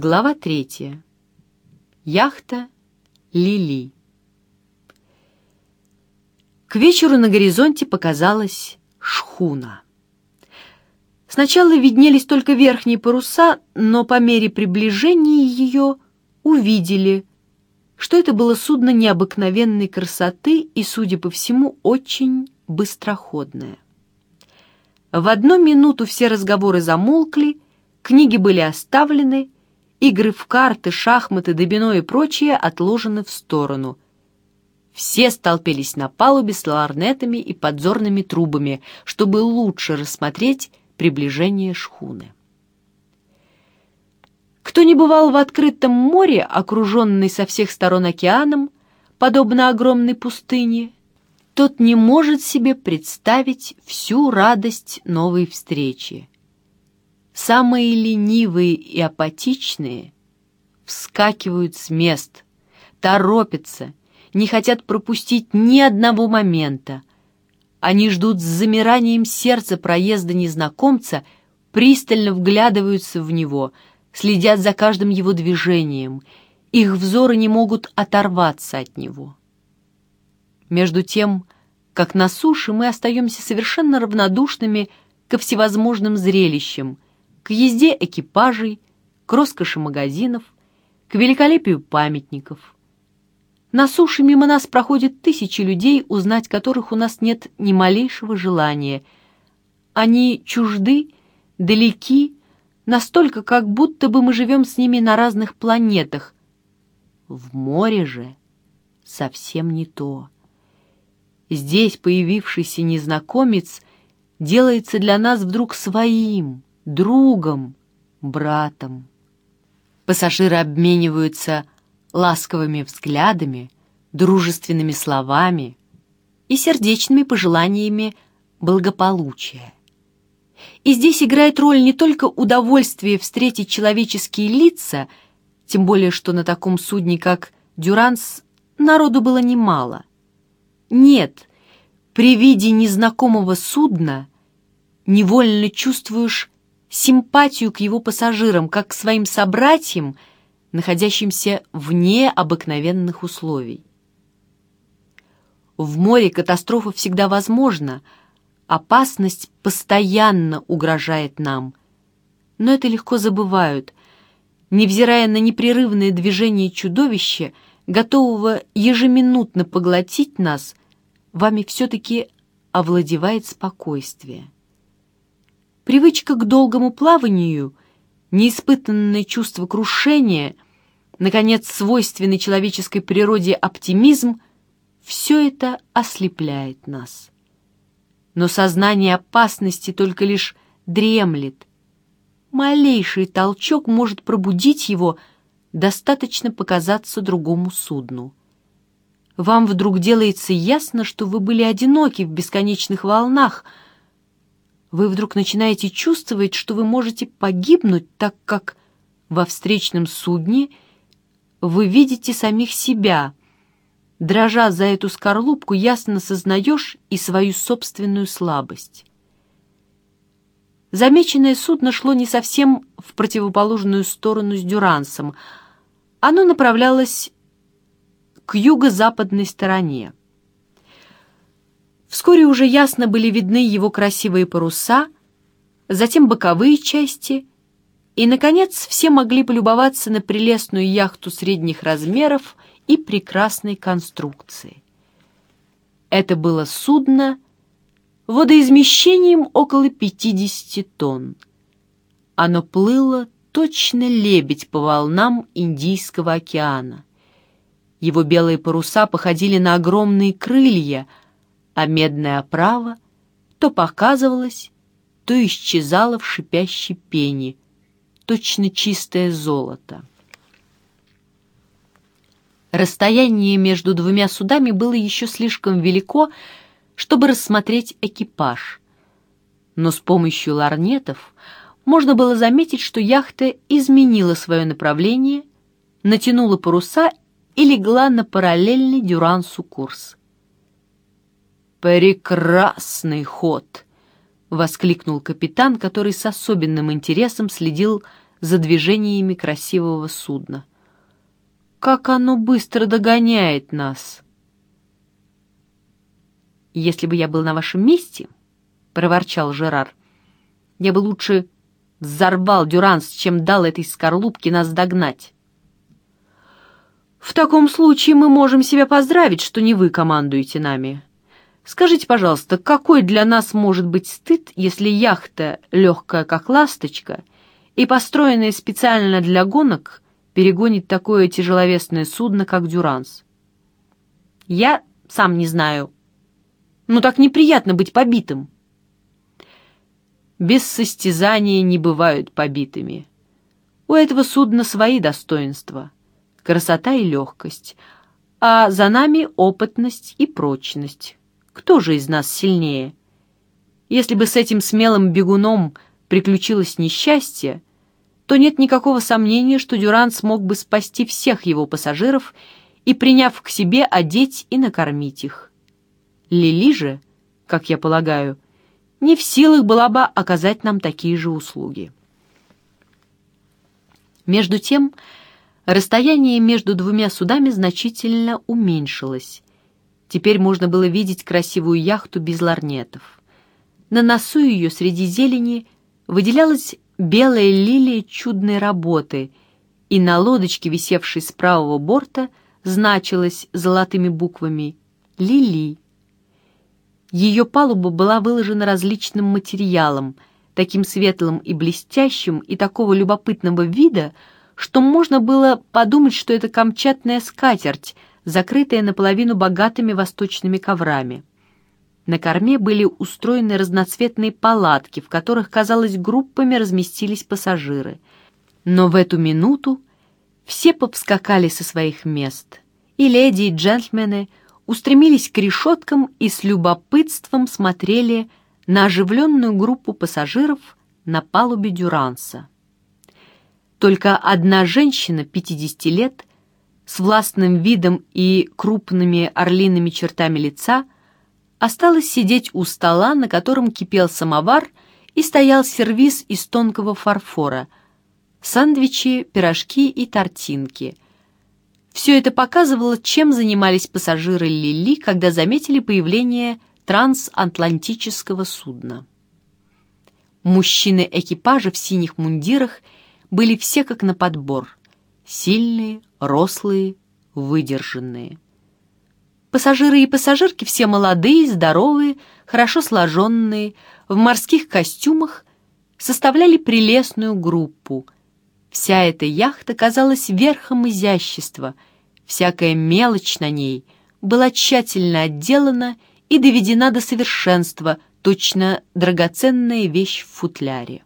Глава третья. Яхта Лили. К вечеру на горизонте показалась шхуна. Сначала виднелись только верхние паруса, но по мере приближения ее увидели, что это было судно необыкновенной красоты и, судя по всему, очень быстроходное. В одну минуту все разговоры замолкли, книги были оставлены, Игры в карты, шахматы, домино и прочее отложены в сторону. Все столпились на палубе с ларнетами и подзорными трубами, чтобы лучше рассмотреть приближение шхуны. Кто не бывал в открытом море, окруженный со всех сторон океаном, подобно огромной пустыне, тот не может себе представить всю радость новой встречи. Самые ленивые и апатичные вскакивают с мест, торопятся, не хотят пропустить ни одного момента. Они ждут с замиранием сердца проезда незнакомца, пристально вглядываются в него, следят за каждым его движением. Их взоры не могут оторваться от него. Между тем, как на суше мы остаемся совершенно равнодушными ко всевозможным зрелищам — к езде экипажей, к роскоши магазинов, к великолепию памятников. На суше мимо нас проходят тысячи людей, узнать которых у нас нет ни малейшего желания. Они чужды, далеки, настолько, как будто бы мы живем с ними на разных планетах. В море же совсем не то. Здесь появившийся незнакомец делается для нас вдруг своим — другом, братом. Пассажиры обмениваются ласковыми взглядами, дружественными словами и сердечными пожеланиями благополучия. И здесь играет роль не только удовольствие встретить человеческие лица, тем более что на таком судне, как «Дюранс», народу было немало. Нет, при виде незнакомого судна невольно чувствуешь симпатию к его пассажирам, как к своим собратьям, находящимся вне обыкновенных условий. В море катастрофа всегда возможна, опасность постоянно угрожает нам. Но это легко забывают, невзирая на непрерывное движение чудовища, готового ежеминутно поглотить нас, вами все-таки овладевает спокойствие. Привычка к долгому плаванию, неиспытанное чувство крушения, наконец, свойственный человеческой природе оптимизм — все это ослепляет нас. Но сознание опасности только лишь дремлет. Малейший толчок может пробудить его, достаточно показаться другому судну. Вам вдруг делается ясно, что вы были одиноки в бесконечных волнах — вы вдруг начинаете чувствовать, что вы можете погибнуть, так как во встречном судне вы видите самих себя. Дрожа за эту скорлупку, ясно сознаешь и свою собственную слабость. Замеченное судно шло не совсем в противоположную сторону с Дюрансом. Оно направлялось к юго-западной стороне. Вскоре уже ясно были видны его красивые паруса, затем боковые части, и, наконец, все могли полюбоваться на прелестную яхту средних размеров и прекрасной конструкции. Это было судно водоизмещением около 50 тонн. Оно плыло точно лебедь по волнам Индийского океана. Его белые паруса походили на огромные крылья — а медная оправа то показывалась, то исчезала в шипящей пене, точно чистое золото. Расстояние между двумя судами было еще слишком велико, чтобы рассмотреть экипаж. Но с помощью ларнетов можно было заметить, что яхта изменила свое направление, натянула паруса и легла на параллельный Дюрансу курс. «Прекрасный ход!» — воскликнул капитан, который с особенным интересом следил за движениями красивого судна. «Как оно быстро догоняет нас!» «Если бы я был на вашем месте, — проворчал Жерар, — я бы лучше взорвал Дюранс, чем дал этой скорлупке нас догнать». «В таком случае мы можем себя поздравить, что не вы командуете нами. Скажите, пожалуйста, какой для нас может быть стыд, если яхта, легкая как ласточка, и построенная специально для гонок, перегонит такое тяжеловесное судно, как «Дюранс»?» «Я сам не знаю. Ну так неприятно быть побитым». Без состязания не бывают побитыми. У этого судна свои достоинства — красота и легкость, а за нами опытность и прочность. Кто же из нас сильнее? Если бы с этим смелым бегуном приключилось несчастье, то нет никакого сомнения, что Дюран смог бы спасти всех его пассажиров и, приняв к себе, одеть и накормить их. Лили же, как я полагаю, не в силах была бы оказать нам такие же услуги. Между тем, Расстояние между двумя судами значительно уменьшилось. Теперь можно было видеть красивую яхту без ларнетов. На носу ее среди зелени выделялась белая лилия чудной работы, и на лодочке, висевшей с правого борта, значилось золотыми буквами «Лили». Ее палуба была выложена различным материалом, таким светлым и блестящим и такого любопытного вида, что можно было подумать, что это камчатная скатерть, закрытая наполовину богатыми восточными коврами. На корме были устроены разноцветные палатки, в которых, казалось, группами разместились пассажиры. Но в эту минуту все повскакали со своих мест, и леди, и джентльмены устремились к решеткам и с любопытством смотрели на оживленную группу пассажиров на палубе Дюранса. Только одна женщина 50 лет с властным видом и крупными орлиными чертами лица осталась сидеть у стола, на котором кипел самовар и стоял сервиз из тонкого фарфора, сандвичи, пирожки и тортинки. Все это показывало, чем занимались пассажиры Лили, когда заметили появление трансатлантического судна. Мужчины экипажа в синих мундирах – были все как на подбор. Сильные, рослые, выдержанные. Пассажиры и пассажирки все молодые, здоровые, хорошо сложенные, в морских костюмах, составляли прелестную группу. Вся эта яхта казалась верхом изящества, всякая мелочь на ней была тщательно отделана и доведена до совершенства, точно драгоценная вещь в футляре.